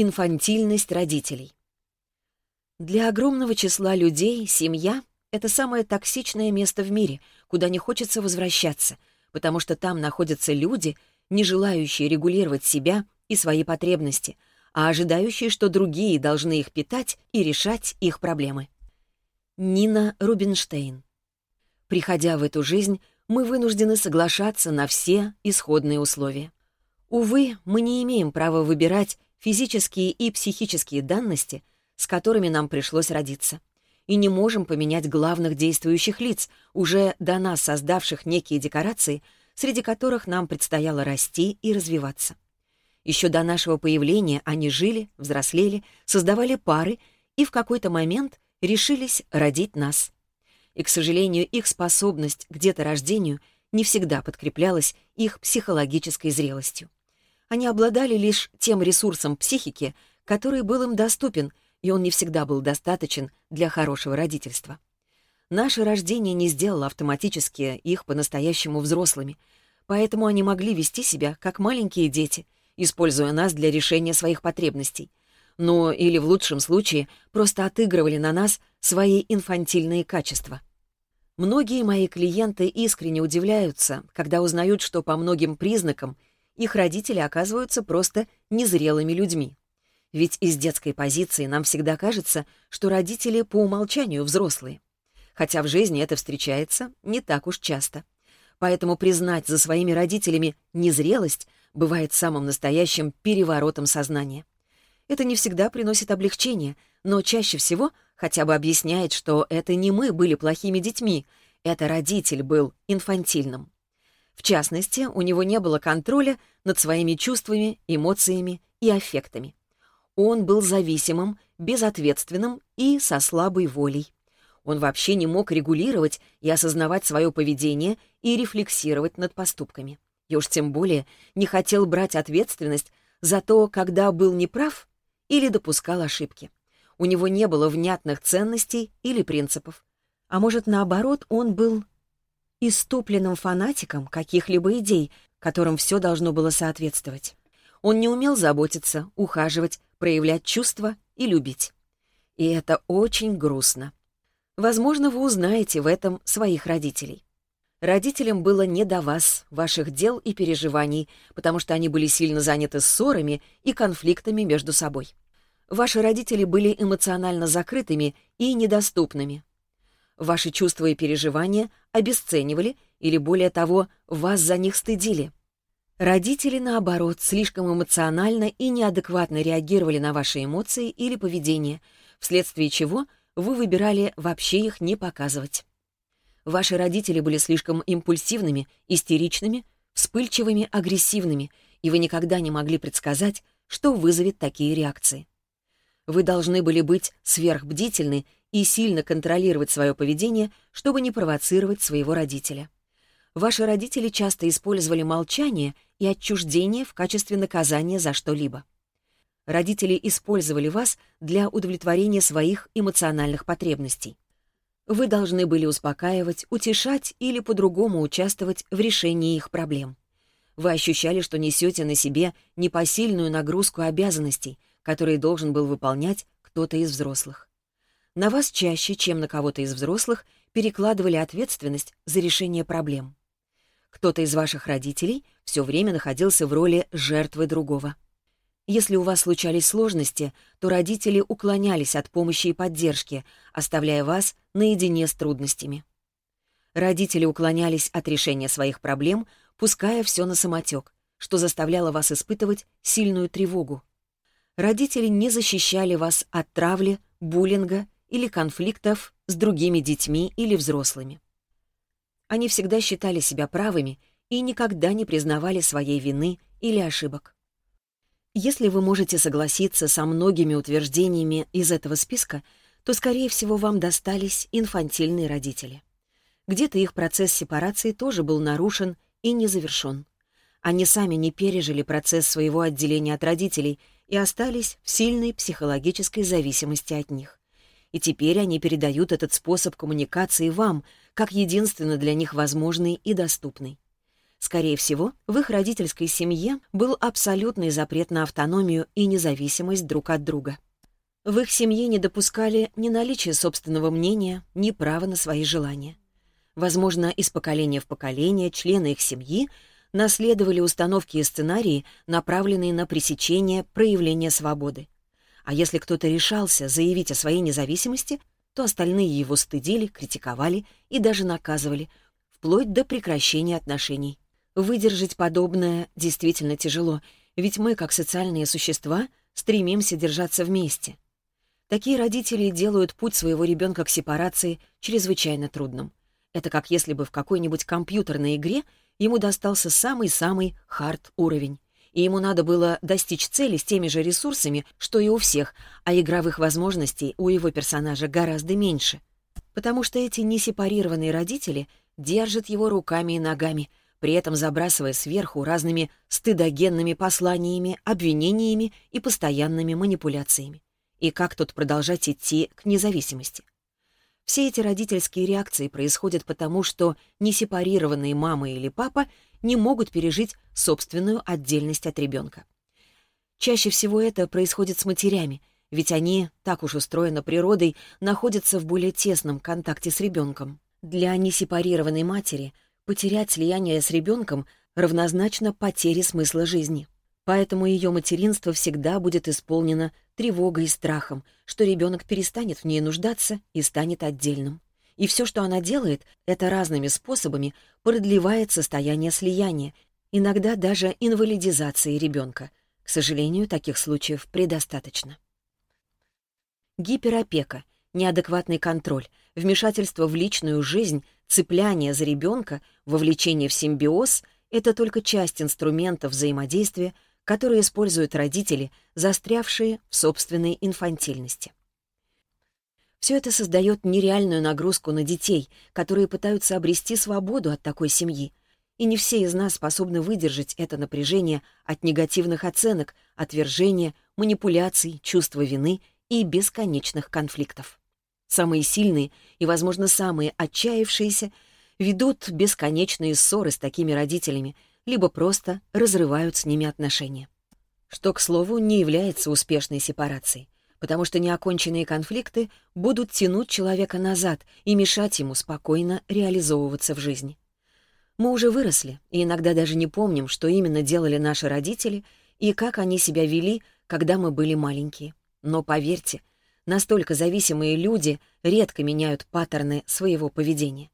инфантильность родителей. Для огромного числа людей семья — это самое токсичное место в мире, куда не хочется возвращаться, потому что там находятся люди, не желающие регулировать себя и свои потребности, а ожидающие, что другие должны их питать и решать их проблемы. Нина Рубинштейн. Приходя в эту жизнь, мы вынуждены соглашаться на все исходные условия. Увы, мы не имеем права выбирать, физические и психические данности, с которыми нам пришлось родиться, и не можем поменять главных действующих лиц, уже до нас создавших некие декорации, среди которых нам предстояло расти и развиваться. Еще до нашего появления они жили, взрослели, создавали пары и в какой-то момент решились родить нас. И, к сожалению, их способность к деторождению не всегда подкреплялась их психологической зрелостью. Они обладали лишь тем ресурсом психики, который был им доступен, и он не всегда был достаточен для хорошего родительства. Наше рождение не сделало автоматически их по-настоящему взрослыми, поэтому они могли вести себя как маленькие дети, используя нас для решения своих потребностей. Ну, или в лучшем случае, просто отыгрывали на нас свои инфантильные качества. Многие мои клиенты искренне удивляются, когда узнают, что по многим признакам их родители оказываются просто незрелыми людьми. Ведь из детской позиции нам всегда кажется, что родители по умолчанию взрослые. Хотя в жизни это встречается не так уж часто. Поэтому признать за своими родителями незрелость бывает самым настоящим переворотом сознания. Это не всегда приносит облегчение, но чаще всего хотя бы объясняет, что это не мы были плохими детьми, это родитель был инфантильным. В частности, у него не было контроля над своими чувствами, эмоциями и аффектами. Он был зависимым, безответственным и со слабой волей. Он вообще не мог регулировать и осознавать свое поведение и рефлексировать над поступками. И уж тем более не хотел брать ответственность за то, когда был неправ или допускал ошибки. У него не было внятных ценностей или принципов. А может, наоборот, он был иступленным фанатиком каких-либо идей, которым все должно было соответствовать. Он не умел заботиться, ухаживать, проявлять чувства и любить. И это очень грустно. Возможно, вы узнаете в этом своих родителей. Родителям было не до вас, ваших дел и переживаний, потому что они были сильно заняты ссорами и конфликтами между собой. Ваши родители были эмоционально закрытыми и недоступными. Ваши чувства и переживания обесценивали или, более того, вас за них стыдили. Родители, наоборот, слишком эмоционально и неадекватно реагировали на ваши эмоции или поведение, вследствие чего вы выбирали вообще их не показывать. Ваши родители были слишком импульсивными, истеричными, вспыльчивыми, агрессивными, и вы никогда не могли предсказать, что вызовет такие реакции. Вы должны были быть сверхбдительны и сильно контролировать свое поведение, чтобы не провоцировать своего родителя. Ваши родители часто использовали молчание и отчуждение в качестве наказания за что-либо. Родители использовали вас для удовлетворения своих эмоциональных потребностей. Вы должны были успокаивать, утешать или по-другому участвовать в решении их проблем. Вы ощущали, что несете на себе непосильную нагрузку обязанностей, которые должен был выполнять кто-то из взрослых. На вас чаще, чем на кого-то из взрослых, перекладывали ответственность за решение проблем. Кто-то из ваших родителей все время находился в роли жертвы другого. Если у вас случались сложности, то родители уклонялись от помощи и поддержки, оставляя вас наедине с трудностями. Родители уклонялись от решения своих проблем, пуская все на самотек, что заставляло вас испытывать сильную тревогу. Родители не защищали вас от травли, буллинга или конфликтов с другими детьми или взрослыми. Они всегда считали себя правыми и никогда не признавали своей вины или ошибок. Если вы можете согласиться со многими утверждениями из этого списка, то, скорее всего, вам достались инфантильные родители. Где-то их процесс сепарации тоже был нарушен и не завершен. Они сами не пережили процесс своего отделения от родителей и остались в сильной психологической зависимости от них и теперь они передают этот способ коммуникации вам, как единственно для них возможный и доступный. Скорее всего, в их родительской семье был абсолютный запрет на автономию и независимость друг от друга. В их семье не допускали ни наличия собственного мнения, ни права на свои желания. Возможно, из поколения в поколение члены их семьи наследовали установки и сценарии, направленные на пресечение проявления свободы. А если кто-то решался заявить о своей независимости, то остальные его стыдили, критиковали и даже наказывали, вплоть до прекращения отношений. Выдержать подобное действительно тяжело, ведь мы, как социальные существа, стремимся держаться вместе. Такие родители делают путь своего ребенка к сепарации чрезвычайно трудным. Это как если бы в какой-нибудь компьютерной игре ему достался самый-самый хард уровень и ему надо было достичь цели с теми же ресурсами, что и у всех, а игровых возможностей у его персонажа гораздо меньше. Потому что эти несепарированные родители держат его руками и ногами, при этом забрасывая сверху разными стыдогенными посланиями, обвинениями и постоянными манипуляциями. И как тут продолжать идти к независимости? Все эти родительские реакции происходят потому, что несепарированные мама или папа не могут пережить собственную отдельность от ребенка. Чаще всего это происходит с матерями, ведь они, так уж устроено природой, находятся в более тесном контакте с ребенком. Для несепарированной матери потерять слияние с ребенком равнозначно потере смысла жизни. Поэтому ее материнство всегда будет исполнено тревогой и страхом, что ребенок перестанет в ней нуждаться и станет отдельным и все, что она делает, это разными способами продлевает состояние слияния, иногда даже инвалидизации ребенка. К сожалению, таких случаев предостаточно. Гиперопека, неадекватный контроль, вмешательство в личную жизнь, цепляние за ребенка, вовлечение в симбиоз — это только часть инструментов взаимодействия, которые используют родители, застрявшие в собственной инфантильности. Все это создает нереальную нагрузку на детей, которые пытаются обрести свободу от такой семьи. И не все из нас способны выдержать это напряжение от негативных оценок, отвержения, манипуляций, чувства вины и бесконечных конфликтов. Самые сильные и, возможно, самые отчаявшиеся ведут бесконечные ссоры с такими родителями, либо просто разрывают с ними отношения. Что, к слову, не является успешной сепарацией потому что неоконченные конфликты будут тянуть человека назад и мешать ему спокойно реализовываться в жизни. Мы уже выросли и иногда даже не помним, что именно делали наши родители и как они себя вели, когда мы были маленькие. Но поверьте, настолько зависимые люди редко меняют паттерны своего поведения.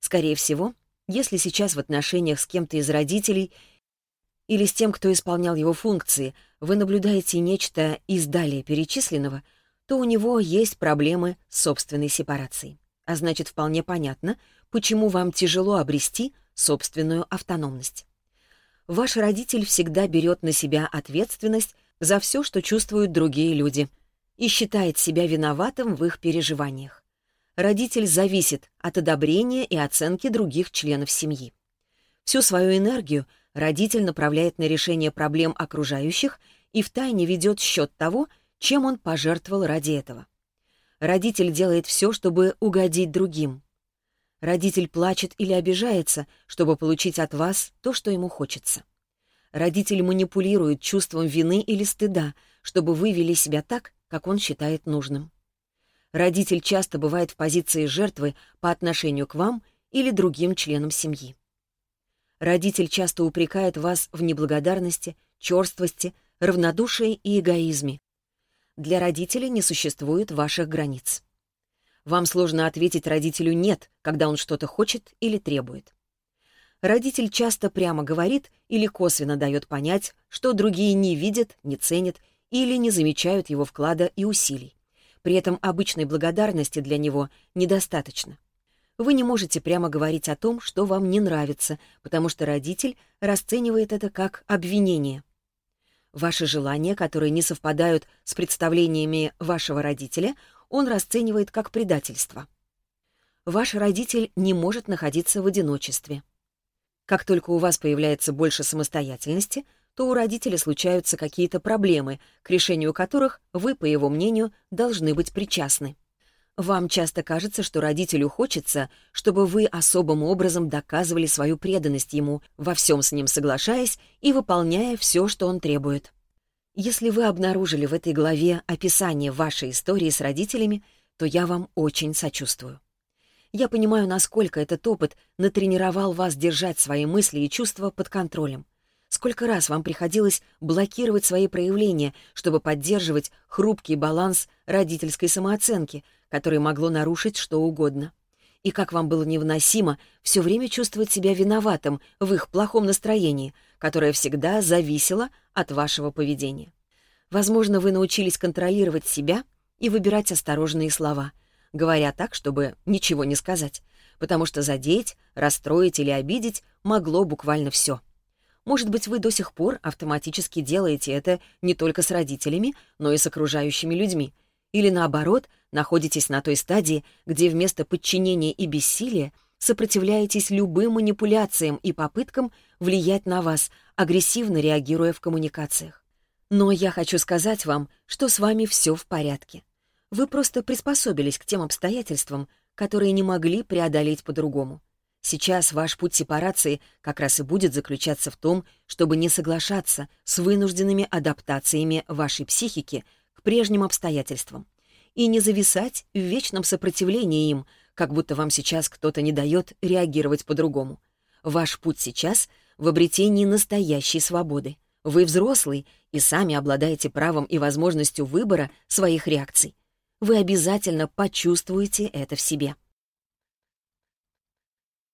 Скорее всего, если сейчас в отношениях с кем-то из родителей или с тем, кто исполнял его функции, вы наблюдаете нечто из далее перечисленного, то у него есть проблемы с собственной сепарацией. А значит, вполне понятно, почему вам тяжело обрести собственную автономность. Ваш родитель всегда берет на себя ответственность за все, что чувствуют другие люди, и считает себя виноватым в их переживаниях. Родитель зависит от одобрения и оценки других членов семьи. Всю свою энергию – родитель направляет на решение проблем окружающих и втайне ведет счет того, чем он пожертвовал ради этого. Родитель делает все, чтобы угодить другим. Родитель плачет или обижается, чтобы получить от вас то, что ему хочется. Родитель манипулирует чувством вины или стыда, чтобы вы вели себя так, как он считает нужным. Родитель часто бывает в позиции жертвы по отношению к вам или другим членам семьи. Родитель часто упрекает вас в неблагодарности, черствости, равнодушии и эгоизме. Для родителей не существует ваших границ. Вам сложно ответить родителю «нет», когда он что-то хочет или требует. Родитель часто прямо говорит или косвенно дает понять, что другие не видят, не ценят или не замечают его вклада и усилий. При этом обычной благодарности для него недостаточно. Вы не можете прямо говорить о том, что вам не нравится, потому что родитель расценивает это как обвинение. Ваши желания, которые не совпадают с представлениями вашего родителя, он расценивает как предательство. Ваш родитель не может находиться в одиночестве. Как только у вас появляется больше самостоятельности, то у родителя случаются какие-то проблемы, к решению которых вы, по его мнению, должны быть причастны. Вам часто кажется, что родителю хочется, чтобы вы особым образом доказывали свою преданность ему, во всем с ним соглашаясь и выполняя все, что он требует. Если вы обнаружили в этой главе описание вашей истории с родителями, то я вам очень сочувствую. Я понимаю, насколько этот опыт натренировал вас держать свои мысли и чувства под контролем. Сколько раз вам приходилось блокировать свои проявления, чтобы поддерживать хрупкий баланс родительской самооценки, которое могло нарушить что угодно. И как вам было невыносимо все время чувствовать себя виноватым в их плохом настроении, которое всегда зависело от вашего поведения. Возможно, вы научились контролировать себя и выбирать осторожные слова, говоря так, чтобы ничего не сказать, потому что задеть, расстроить или обидеть могло буквально все. Может быть, вы до сих пор автоматически делаете это не только с родителями, но и с окружающими людьми. Или наоборот, Находитесь на той стадии, где вместо подчинения и бессилия сопротивляетесь любым манипуляциям и попыткам влиять на вас, агрессивно реагируя в коммуникациях. Но я хочу сказать вам, что с вами все в порядке. Вы просто приспособились к тем обстоятельствам, которые не могли преодолеть по-другому. Сейчас ваш путь сепарации как раз и будет заключаться в том, чтобы не соглашаться с вынужденными адаптациями вашей психики к прежним обстоятельствам и не зависать в вечном сопротивлении им, как будто вам сейчас кто-то не дает реагировать по-другому. Ваш путь сейчас в обретении настоящей свободы. Вы взрослый и сами обладаете правом и возможностью выбора своих реакций. Вы обязательно почувствуете это в себе.